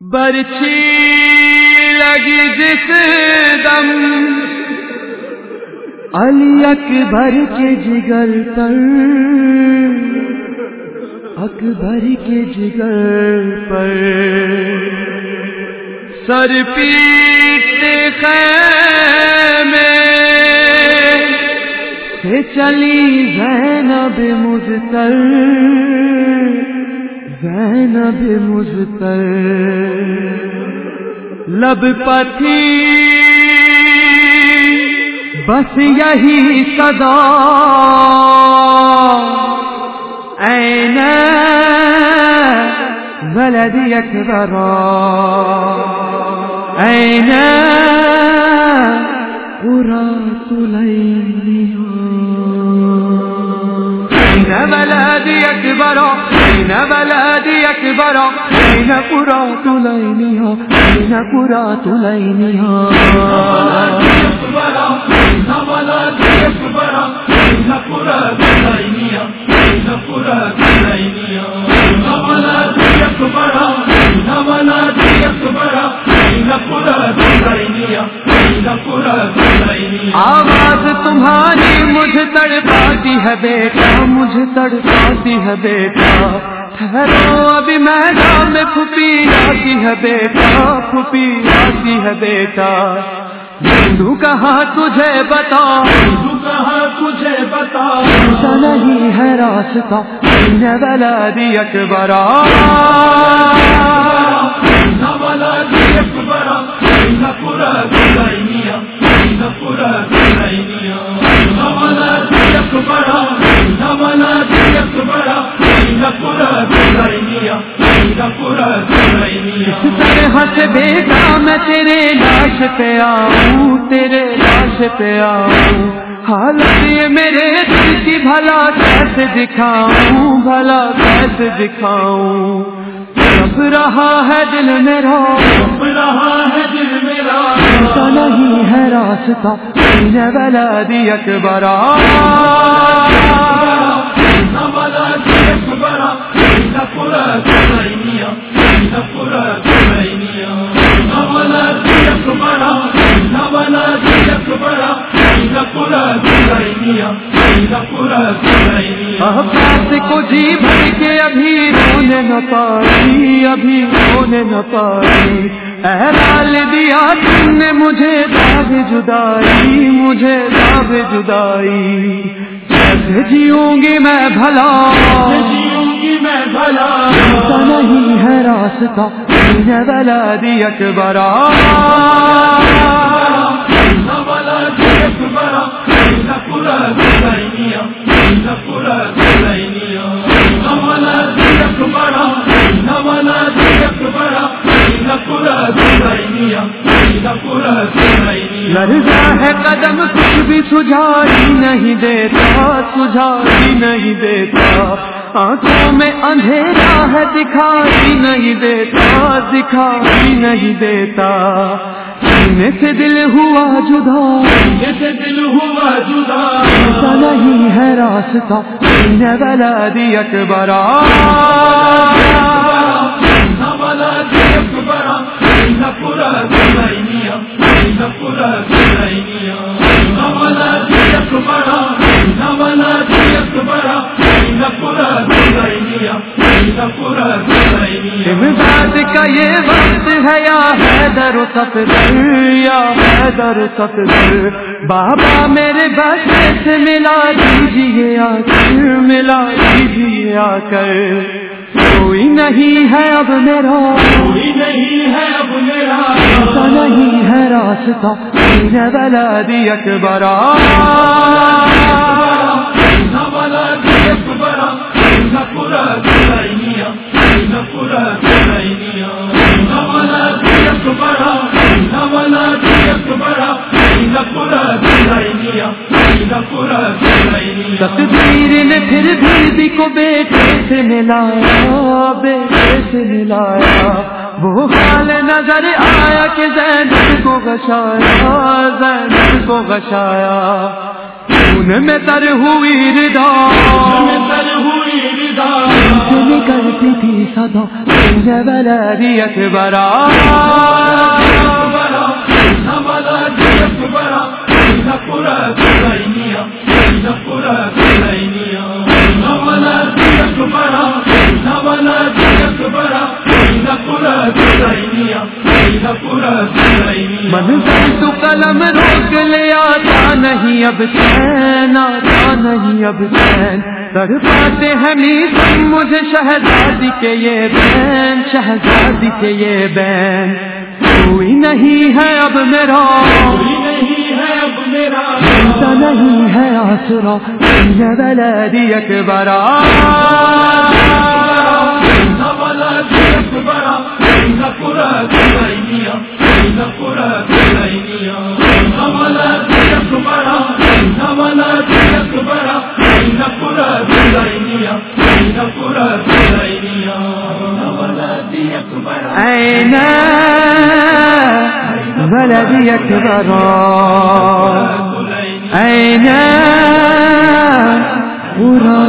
برچھی لگی جس دم۔ علی اکبر کے جگر پر۔ اکبر کے جگر پر۔ سر پیٹ خیمے سے چلی زینب مزتر زینب مزتر لب پتھی، بس یہی صدا۔ این ولد اکبر این قرى سليمان أين بلادي أكبر أين بلادي أكبر أين قرى سليمها أين قرى سليمها آواز تمہاری مجھے تڑ پاتی ہے بیٹا مجھے تڑ پاتی ہے بیٹا۔ ابھی میدان میں پھپی آتی ہے بیٹا پھپی آتی ہے بیٹا تو کہاں تجھے بتا تو کہاں تجھے بتا نہیں ہے راستہ بلا دی اکبرا والا دی اکبرا پورا طرح سے بیٹا میں تیرے لاش پہ آؤں تیرے لاش پہ آؤں۔ حالت یہ میرے دل کی بھلا کیسے دکھاؤں بھلا کیسے دکھاؤں؟ سب رہا ہے دل میرا رہا ہے دل میرا۔ نہیں ہے راستہ بلا دی اکبرا کو جی بھر کے ابھی رونے نہ پائی ابھی رونے نہ پائی۔ احلال دیا تم نے مجھے داغ جدائی مجھے داغ جدائی۔ کیسے جیوں گی میں بھلا جیوں گی میں بھلا۔ نہیں ہے راستہ بلا دی اکبرا لرزا ہے قدم کچھ بھی سجھائی نہیں دیتا، سجھائی نہیں دیتا۔ آنکھوں میں اندھیرا ہے، دکھائی نہیں دیتا، دکھائی نہیں دیتا۔ سینے سے دل ہوا جدا جیسے دل ہوا جدا۔ ایسا نہیں ہے راستہ بلا دی اکبرا امداد کا یہ وقت ہے یا حیدر سفدر یا حیدر سفدر بابا میرے بچے سے ملا دیجیے آ کر ملا دیجیے آ کر کوئی نہیں ہے اب میرا کوئی نہیں ہے اب میرا۔ نہیں ہے راستہ بلا دی اکبرا تقدیر نے پھر بیوی کو بیٹے سے ملایا، بیٹے سے ملایا۔ وہ حال نظر آیا کہ زینب کو گشایا زینب کو گشایا خون میں تر ہوئی ردا۔ تر ہوئی ردا۔ کرتی تھی سدا بلدی اکبرا من قلم روک لیا تھا نہیں اب چین آتا نہیں اب چین تر پاتے ہیں مجھے شہزادی کے یہ بین شہزادی کے یہ بین کوئی نہیں ہے اب میرا۔ نہیں ہے آسرا بلدی اکبرا۔ اینا بلدي اکبر اینا پورا